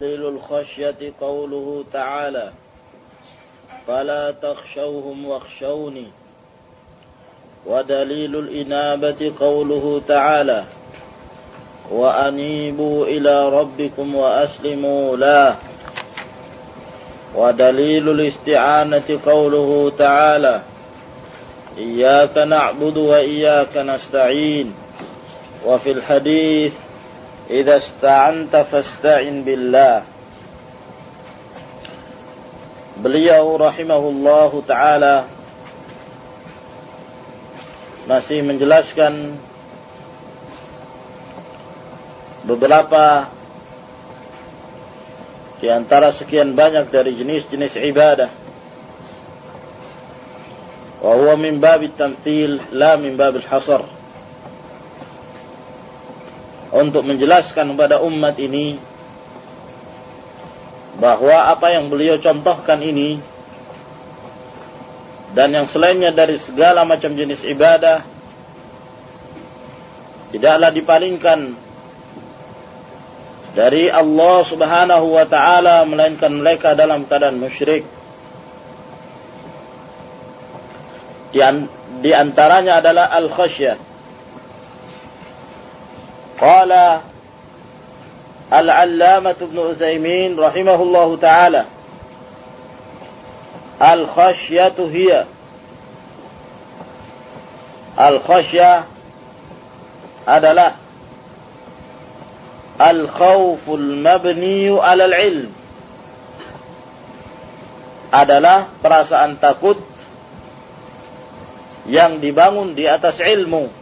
دليل الخشية قوله تعالى فلا تخشوهم واخشوني. ودليل الإنابة قوله تعالى وأنيبوا إلى ربكم وأسلموا له. ودليل الاستعانة قوله تعالى إياك نعبد وإياك نستعين. وفي الحديث إذا استعنت فاستعن بالله Beliau rahimahullahu taala masih menjelaskan beberapa di antara sekian banyak dari jenis-jenis ibadah. Wa huwa min bab tamthil la min bab hasar Untuk menjelaskan kepada umat ini bahwa apa yang beliau contohkan ini dan yang selainnya dari segala macam jenis ibadah tidaklah dipalingkan dari Allah Subhanahu wa taala melainkan mereka dalam keadaan musyrik. Di antaranya adalah al-khasyah qala العلامة ابن عثيمين رحمه الله تعالى الخشية هي الخشية adalah al-khawf al-mabni ala al-ilm adalah perasaan takut yang dibangun di atas ilmu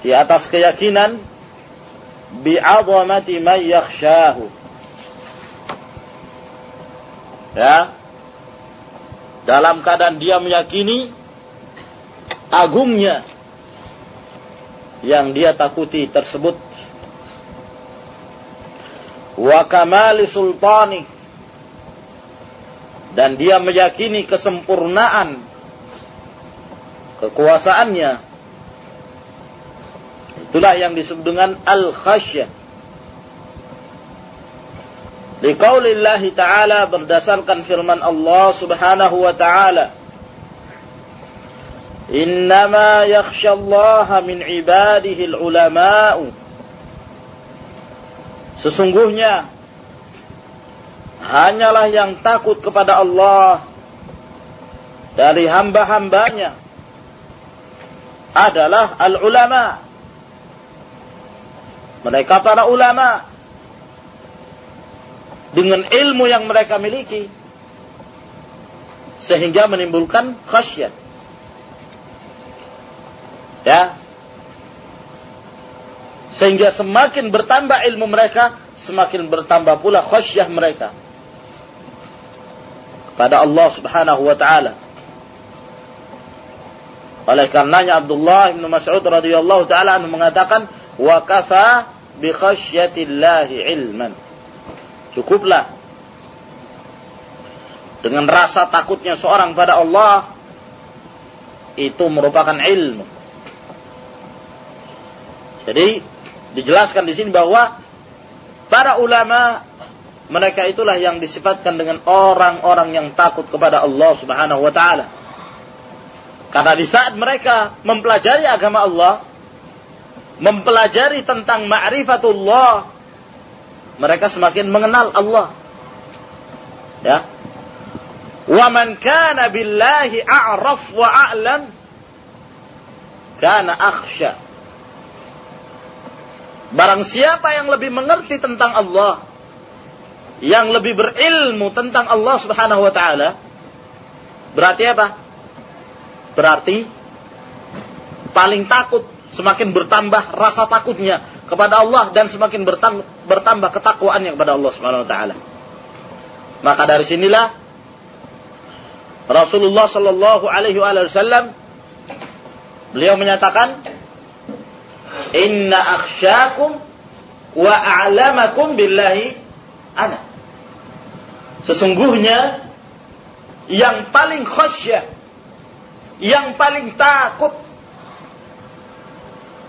di atas keyakinan bi'azamati man yakhshahu. Ya. Dalam keadaan dia meyakini agungnya yang dia takuti tersebut. Wa kamali sultani dan dia meyakini kesempurnaan kekuasaannya Itulah yang disebut dengan al-khasyah. Liqaulillahi ta'ala berdasarkan firman Allah subhanahu wa ta'ala. Innama yakhshallaha min ibadihi ulama'u. Sesungguhnya hanyalah yang takut kepada Allah dari hamba-hambanya adalah al-ulama' Mereka para ulama dengan ilmu yang mereka miliki sehingga menimbulkan khasyat. Ya. Sehingga semakin bertambah ilmu mereka, semakin bertambah pula khasyah mereka pada Allah Subhanahu wa taala. Oleh karenanya Abdullah bin Mas'ud radhiyallahu taala mengatakan wa kafa bi khasyatillahi ilman. Cukuplah dengan rasa takutnya seorang pada Allah itu merupakan ilmu. Jadi dijelaskan di sini bahwa para ulama mereka itulah yang disifatkan dengan orang-orang yang takut kepada Allah Subhanahu wa taala. Karena di saat mereka mempelajari agama Allah, mempelajari tentang ma'rifatullah, mereka semakin mengenal Allah. Ya. Wa man kana billahi a'raf wa a'lam kana akhsha. Barang siapa yang lebih mengerti tentang Allah, yang lebih berilmu tentang Allah Subhanahu wa taala, berarti apa? Berarti paling takut semakin bertambah rasa takutnya kepada Allah dan semakin bertambah, ketakwaannya kepada Allah Subhanahu wa taala. Maka dari sinilah Rasulullah Shallallahu alaihi wasallam beliau menyatakan inna akhsyakum wa a'lamakum billahi ana. Sesungguhnya yang paling khasyah, yang paling takut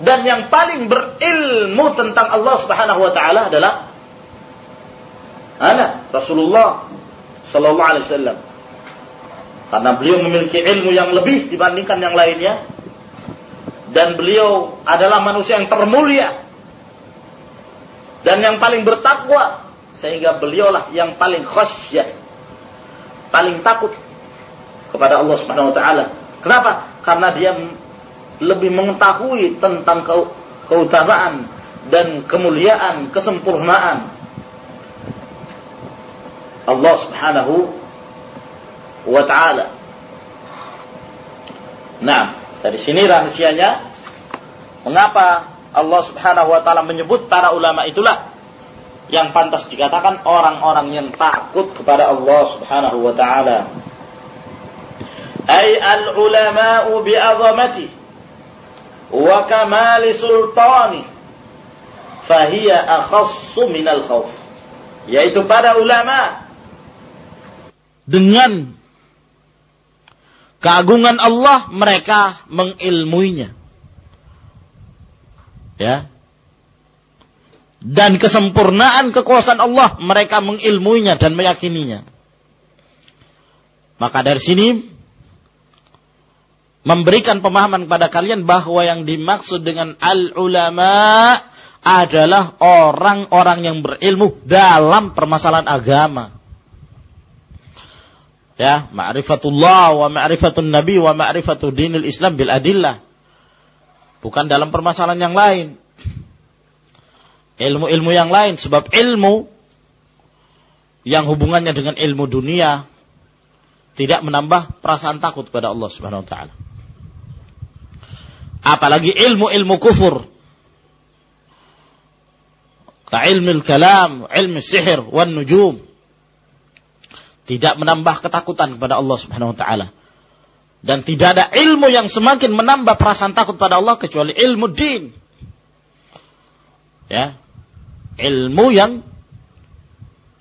dan yang paling berilmu tentang Allah Subhanahu wa taala adalah Ana Rasulullah sallallahu alaihi wasallam. Karena beliau memiliki ilmu yang lebih dibandingkan yang lainnya dan beliau adalah manusia yang termulia dan yang paling bertakwa sehingga beliaulah yang paling khasyah paling takut kepada Allah Subhanahu wa taala. Kenapa? Karena dia lebih mengetahui tentang keutamaan dan kemuliaan, kesempurnaan Allah Subhanahu wa taala. Nah, dari sini rahasianya mengapa Allah Subhanahu wa taala menyebut para ulama itulah yang pantas dikatakan orang-orang yang takut kepada Allah Subhanahu wa taala. Ay al-ulama'u bi'azamatihi wa kamali sultani. Fahiya akhassu minal khawf. Yaitu para ulama. Dengan keagungan Allah mereka mengilmuinya. Ya. Dan kesempurnaan kekuasaan Allah mereka mengilmuinya dan meyakininya. Maka dari sini memberikan pemahaman kepada kalian bahwa yang dimaksud dengan al-ulama adalah orang-orang yang berilmu dalam permasalahan agama. Ya, ma'rifatullah wa ma'rifatun nabi wa ma'rifatu dinil Islam bil adillah. Bukan dalam permasalahan yang lain. Ilmu-ilmu yang lain sebab ilmu yang hubungannya dengan ilmu dunia tidak menambah perasaan takut kepada Allah Subhanahu wa taala apalagi ilmu-ilmu kufur ka ilmu kalam, ilmu sihir, wan nujum tidak menambah ketakutan kepada Allah Subhanahu wa taala. Dan tidak ada ilmu yang semakin menambah perasaan takut pada Allah kecuali ilmu din. Ya. Ilmu yang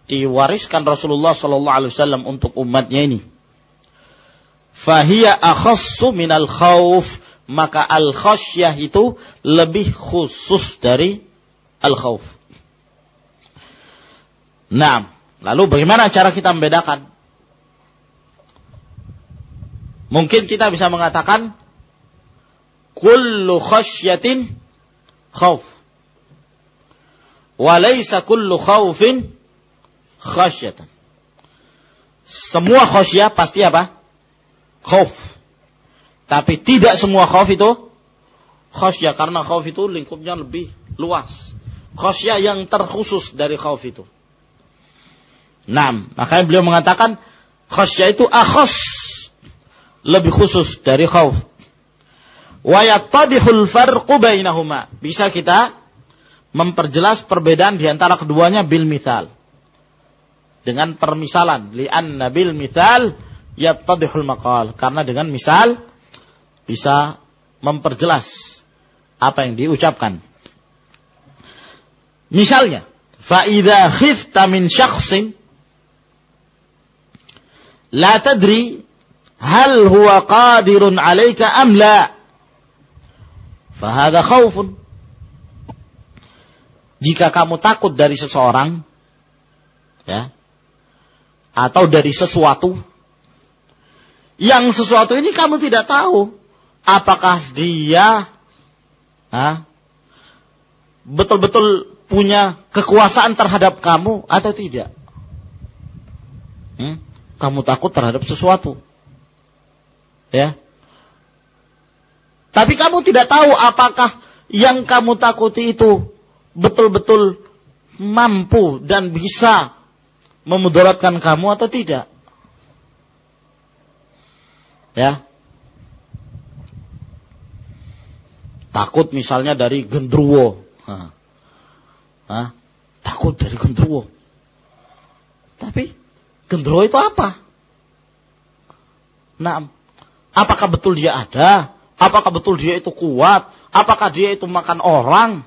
diwariskan Rasulullah sallallahu alaihi wasallam untuk umatnya ini. Fahiya akhassu minal khauf maka al khasyah itu lebih khusus dari al khauf. Nah, lalu bagaimana cara kita membedakan? Mungkin kita bisa mengatakan kullu khasyatin khauf. Walaysa kullu khaufin khasyatan. Semua khasyah pasti apa? Khauf. Tapi tidak semua khauf itu khasyah karena khauf itu lingkupnya lebih luas. Khasyah yang terkhusus dari khauf itu. Nah, makanya beliau mengatakan khasyah itu akhos lebih khusus dari khauf. Wa yattadihul farqu bainahuma. Bisa kita memperjelas perbedaan di antara keduanya bil misal. Dengan permisalan, li'anna bil misal yattadihul maqal. Karena dengan misal bisa memperjelas apa yang diucapkan. Misalnya, فَإِذَا خِفْتَ مِنْ شَخْصٍ لَا تَدْرِي هَلْ هُوَ قَادِرٌ عَلَيْكَ أَمْ لَا فَهَذَا خَوْفٌ Jika kamu takut dari seseorang, ya, atau dari sesuatu, yang sesuatu ini kamu tidak tahu apakah dia betul-betul punya kekuasaan terhadap kamu atau tidak? Hmm? Kamu takut terhadap sesuatu, ya? Tapi kamu tidak tahu apakah yang kamu takuti itu betul-betul mampu dan bisa memudaratkan kamu atau tidak. Ya. Takut misalnya dari gendruwo. Hah? Takut dari gendruwo. Tapi gendruwo itu apa? Nah, apakah betul dia ada? Apakah betul dia itu kuat? Apakah dia itu makan orang?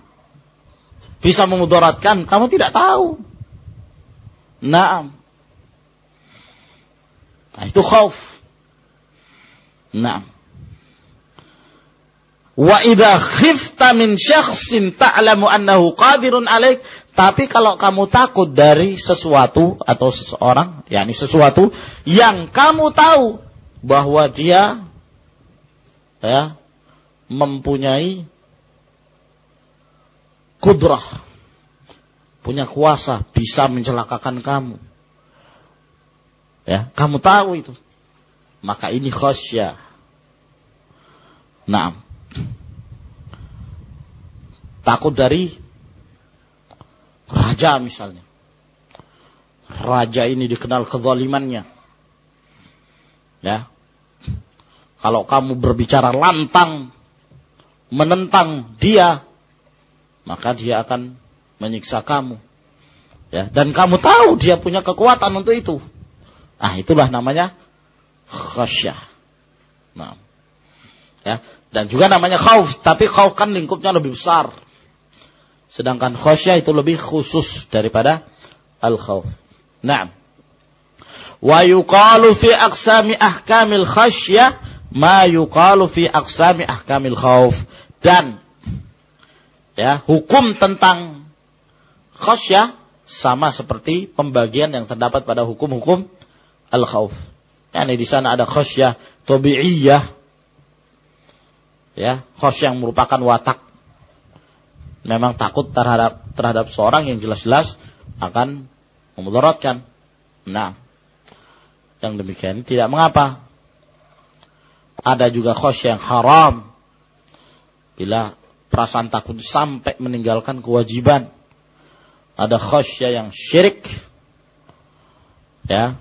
Bisa memudaratkan? Kamu tidak tahu. Nah, nah itu khauf. Nah, Wa idza khifta min syakhsin ta'lamu annahu qadirun alaik Tapi kalau kamu takut dari sesuatu atau seseorang, yakni sesuatu yang kamu tahu bahwa dia ya mempunyai kudrah, punya kuasa bisa mencelakakan kamu. Ya, kamu tahu itu. Maka ini khasyah. Nah, takut dari Raja misalnya. Raja ini dikenal kezalimannya. Ya. Kalau kamu berbicara lantang, menentang dia, maka dia akan menyiksa kamu. Ya, dan kamu tahu dia punya kekuatan untuk itu. Ah, itulah namanya khasyah. Nah. Ya, dan juga namanya khauf, tapi khauf kan lingkupnya lebih besar. Sedangkan khasyah itu lebih khusus daripada al-khauf. Naam. Wa yuqalu fi aqsami ahkamil khasyah ma yuqalu fi aqsami ahkamil khauf. Dan ya, hukum tentang khasyah sama seperti pembagian yang terdapat pada hukum-hukum al-khauf. Yani di sana ada khasyah tabi'iyah ya, khasyah yang merupakan watak memang takut terhadap terhadap seorang yang jelas-jelas akan memudaratkan. Nah, yang demikian tidak mengapa. Ada juga khos yang haram bila perasaan takut sampai meninggalkan kewajiban. Ada khosya yang syirik. Ya.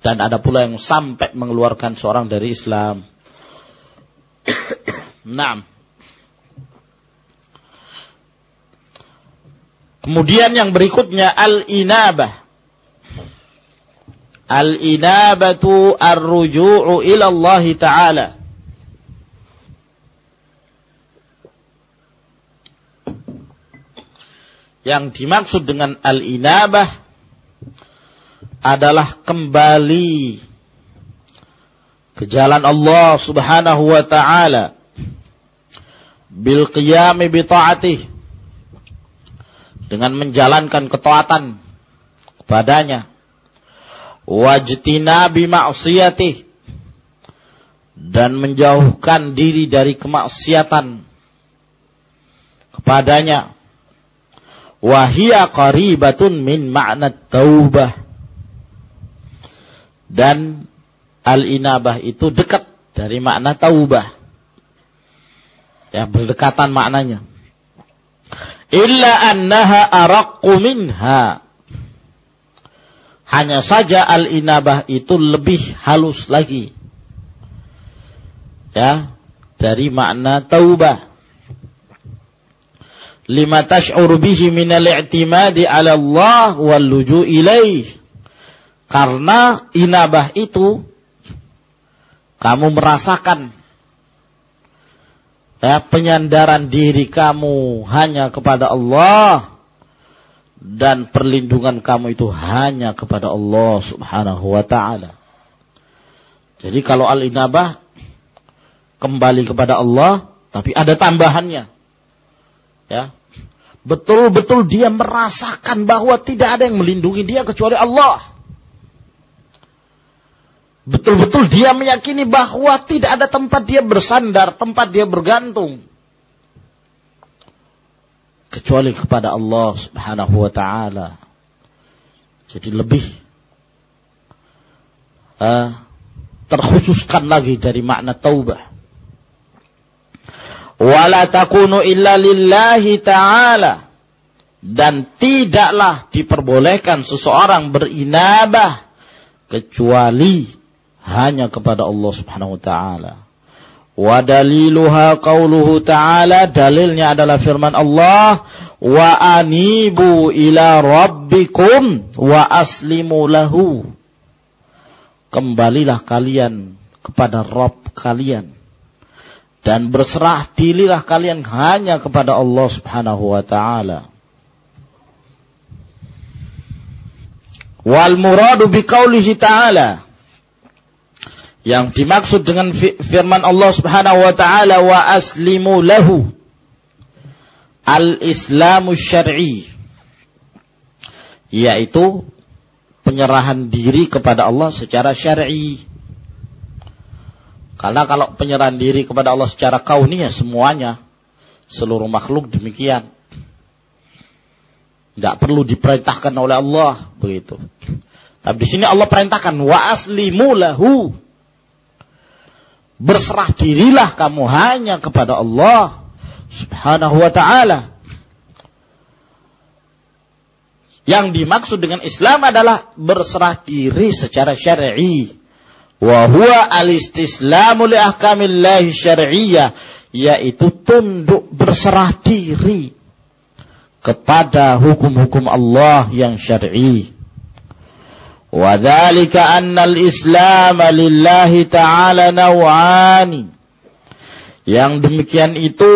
Dan ada pula yang sampai mengeluarkan seorang dari Islam. Naam. Kemudian yang berikutnya al-inabah. Al-inabatu ar-ruju'u ila Allah Ta'ala. Yang dimaksud dengan al-inabah adalah kembali ke jalan Allah Subhanahu wa taala bil qiyami bi ta'atih dengan menjalankan ketaatan kepadanya. Wajtina bi ma'siyatih dan menjauhkan diri dari kemaksiatan kepadanya. Wahia qaribatun min ma'na taubah. Dan al-inabah itu dekat dari makna taubah Ya, berdekatan maknanya. Illa annaha araqqu minha. Hanya saja al-inabah itu lebih halus lagi. Ya, dari makna taubah. Lima tash'ur bihi min al-i'timadi 'ala Allah wal luju' ilaih. Karena inabah itu kamu merasakan ya, penyandaran diri kamu hanya kepada Allah dan perlindungan kamu itu hanya kepada Allah Subhanahu wa taala. Jadi kalau al-inabah kembali kepada Allah tapi ada tambahannya. Ya. Betul-betul dia merasakan bahwa tidak ada yang melindungi dia kecuali Allah betul-betul dia meyakini bahwa tidak ada tempat dia bersandar, tempat dia bergantung kecuali kepada Allah Subhanahu wa taala. Jadi lebih uh, terkhususkan lagi dari makna taubah. Wala takunu illa lillahi ta'ala. Dan tidaklah diperbolehkan seseorang berinabah kecuali hanya kepada Allah Subhanahu wa taala. Wa daliluha qauluhu ta'ala dalilnya adalah firman Allah wa anibu ila rabbikum wa aslimu lahu. Kembalilah kalian kepada Rabb kalian dan berserah dirilah kalian hanya kepada Allah Subhanahu wa taala. Wal muradu biqaulihi ta'ala yang dimaksud dengan firman Allah Subhanahu wa taala wa aslimu lahu. al-Islamu syar'i yaitu penyerahan diri kepada Allah secara syar'i. Karena kalau penyerahan diri kepada Allah secara kauni ya semuanya seluruh makhluk demikian. Tidak perlu diperintahkan oleh Allah begitu. Tapi di sini Allah perintahkan wa aslimu lahu. Berserah dirilah kamu hanya kepada Allah Subhanahu wa taala. Yang dimaksud dengan Islam adalah berserah diri secara syar'i. Wa huwa al-istislamu li ahkamillahi syar'iyyah, yaitu tunduk berserah diri kepada hukum-hukum Allah yang syar'i. Dzalika anna al-islam lillahi ta'ala naw'ani. Yang demikian itu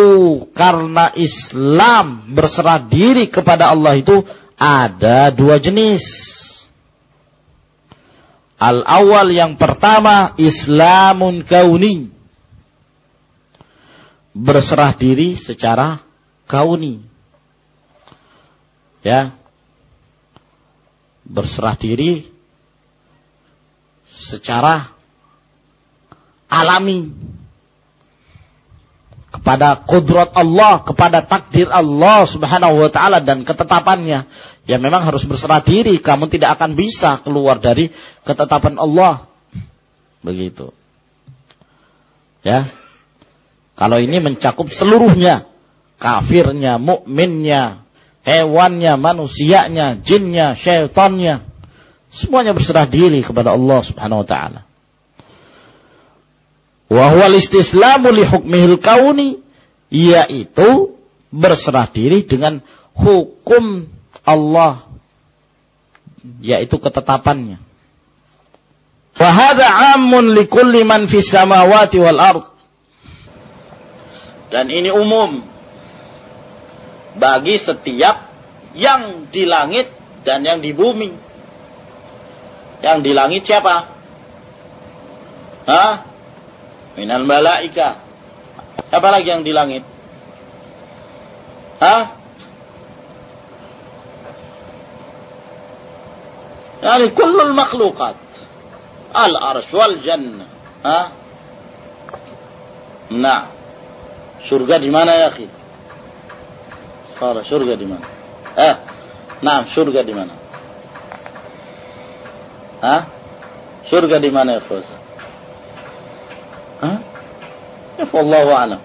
karena Islam berserah diri kepada Allah itu ada dua jenis. Al awal yang pertama Islamun kauni. Berserah diri secara kauni. Ya. Berserah diri secara alami kepada kudrat Allah, kepada takdir Allah Subhanahu wa taala dan ketetapannya. Ya memang harus berserah diri, kamu tidak akan bisa keluar dari ketetapan Allah. Begitu. Ya. Kalau ini mencakup seluruhnya, kafirnya, mukminnya, hewannya, manusianya, jinnya, syaitannya, semuanya berserah diri kepada Allah Subhanahu wa taala. Wa huwa istislamu li hukmihil kauni yaitu berserah diri dengan hukum Allah yaitu ketetapannya. Wa hadha 'ammun li kulli man fis samawati wal ard. Dan ini umum bagi setiap yang di langit dan yang di bumi. Yang di langit siapa? Hah? minal malaika. Apa lagi yang di langit? Hah? Yani kullul makhlukat. Al-arsh wal jannah. Hah? Nah. Surga di mana ya? Salah, surga di mana? Eh, nah, surga di mana? Hah? Surga di mana ya Fauza? Hah? Ya Allah alam.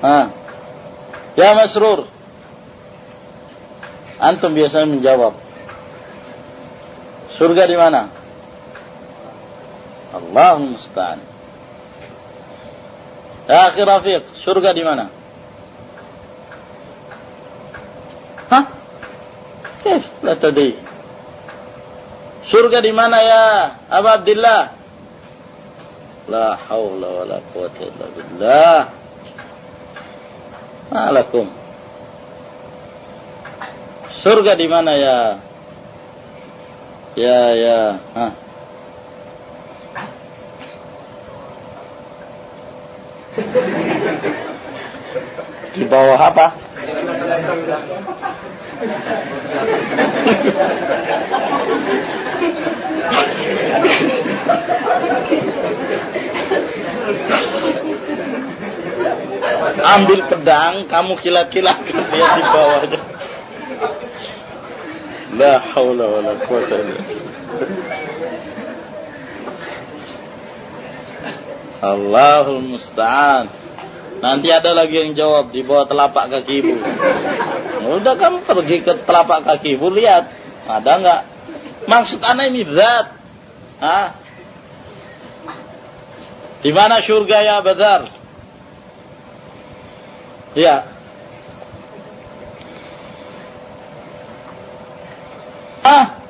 Hah? Ya Masrur. Antum biasanya menjawab. Surga di mana? Allahumma musta'an. Ya akhir Rafiq, surga di mana? Tadri. Surga di mana ya Abu Abdullah? La haula wa la quwata illa billah. Malakum. Surga di mana ya? Ya ya. Hah. Di bawah apa? Ambil pedang, kamu kilat-kilatkan dia di bawahnya. La haula wala quwata illa Allahul musta'an. Nanti ada lagi yang jawab di bawah telapak kaki ibu. Udah kamu pergi ke telapak kaki ibu lihat ada nggak? Maksud anak ini zat. Hah? Di mana surga ya Badar? Ya. Ah.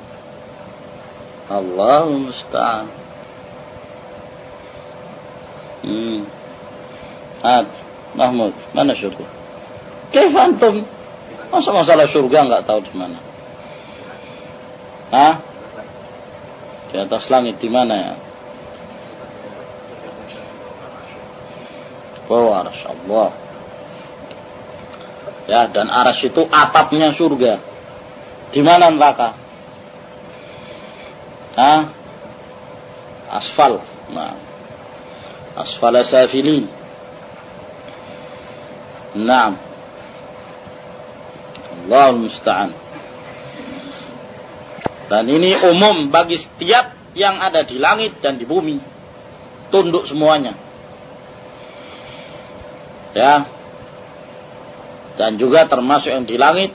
Allahumma musta'an. Hmm. Ah, Mahmud, mana surga? Kaif antum? Masa masalah surga nggak tahu di mana? Hah? Di atas langit di mana ya? bawah aras Allah. Ya, dan aras itu atapnya surga. Di mana neraka? Hah? Asfal. Nah. Asfal safilin. Naam. Allah musta'an. Dan ini umum bagi setiap yang ada di langit dan di bumi. Tunduk semuanya. Ya. Dan juga termasuk yang di langit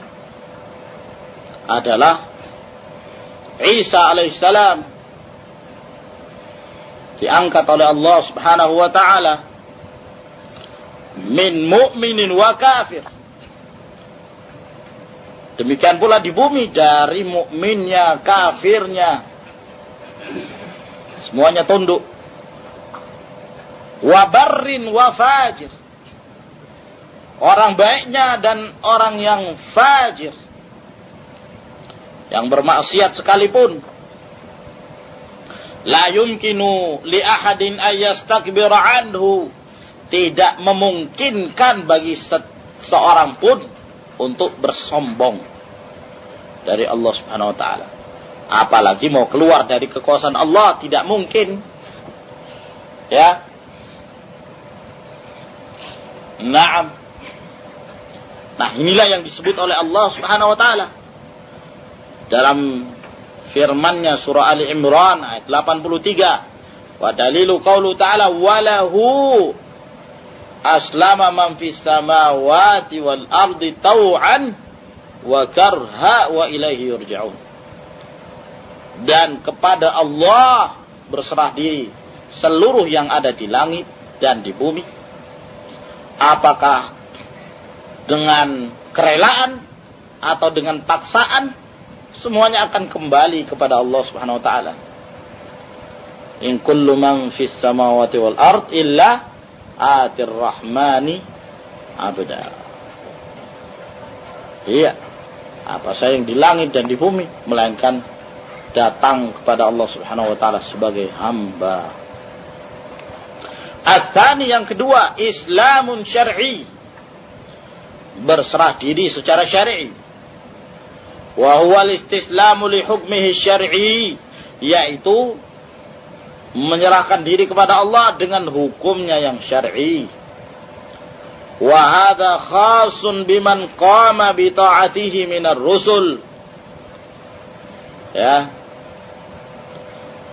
adalah Isa alaihissalam diangkat oleh Allah Subhanahu wa taala min mu'minin wa kafir. Demikian pula di bumi dari mukminnya, kafirnya. Semuanya tunduk. Wa barrin wa fajir. Orang baiknya dan orang yang fajir. Yang bermaksiat sekalipun. La yumkinu li ahadin anhu. Tidak memungkinkan bagi seorang pun untuk bersombong dari Allah Subhanahu wa taala. Apalagi mau keluar dari kekuasaan Allah tidak mungkin. Ya. Naam. Nah, inilah yang disebut oleh Allah Subhanahu wa taala dalam firman-Nya surah Ali Imran ayat 83. Wa dalilu qaulu ta'ala walahu aslama man fis samawati wal ardi tau'an wa karha wa ilaihi yurja'un. Dan kepada Allah berserah diri seluruh yang ada di langit dan di bumi. Apakah dengan kerelaan atau dengan paksaan semuanya akan kembali kepada Allah Subhanahu wa taala. In kullu man fis samawati wal ard illa atir rahmani abda. Iya. Apa saya yang di langit dan di bumi melainkan datang kepada Allah Subhanahu wa taala sebagai hamba. Atsani yang kedua, Islamun syar'i. Berserah diri secara syar'i. Wa huwa al-istislamu li hukmihi syar'i, yaitu menyerahkan diri kepada Allah dengan hukumnya yang syar'i. Wa hadha khasun biman qama bi ta'atihi minar rusul. Ya.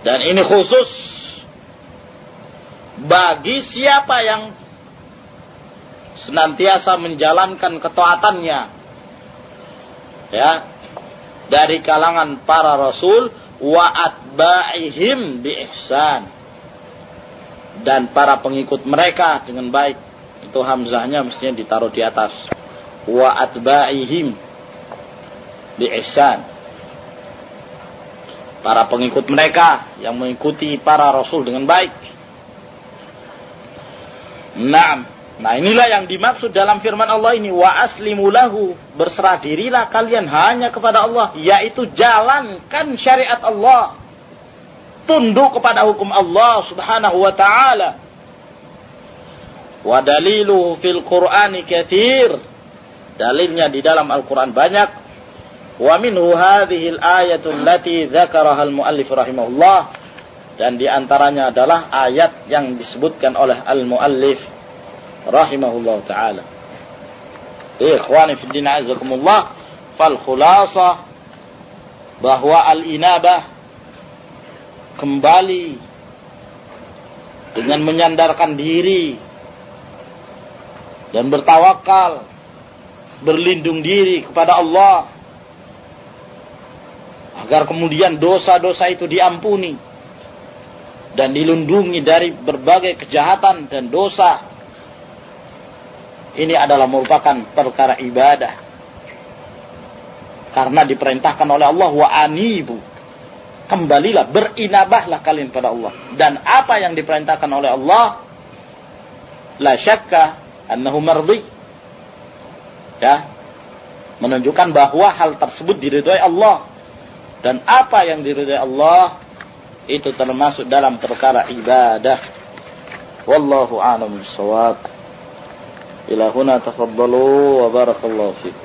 Dan ini khusus bagi siapa yang senantiasa menjalankan ketaatannya. Ya, dari kalangan para rasul wa atba'ihim bi ihsan dan para pengikut mereka dengan baik itu hamzahnya mestinya ditaruh di atas. Wa atba'ihim bi ihsan para pengikut mereka yang mengikuti para rasul dengan baik. Naam Nah inilah yang dimaksud dalam firman Allah ini wa aslimulahu berserah dirilah kalian hanya kepada Allah yaitu jalankan syariat Allah. Tunduk kepada hukum Allah Subhanahu wa taala. Wa daliluhu fil Qur'ani katsir. Dalilnya di dalam Al-Qur'an banyak. Wa minhu hadhihi al-ayatu allati dzakaraha al-muallif rahimahullah. Dan di antaranya adalah ayat yang disebutkan oleh al-muallif rahimahullah taala. Ikhwani fi din azakumullah, fal khulasa bahwa al-inabah kembali dengan menyandarkan diri dan bertawakal berlindung diri kepada Allah agar kemudian dosa-dosa itu diampuni dan dilindungi dari berbagai kejahatan dan dosa ini adalah merupakan perkara ibadah. Karena diperintahkan oleh Allah wa anibu. Kembalilah, berinabahlah kalian pada Allah. Dan apa yang diperintahkan oleh Allah, la syakka annahu mardi. Ya, menunjukkan bahwa hal tersebut diridhoi Allah. Dan apa yang diridhoi Allah, itu termasuk dalam perkara ibadah. Wallahu a'lam bishawab. إلى هنا تفضلوا وبارك الله فيكم.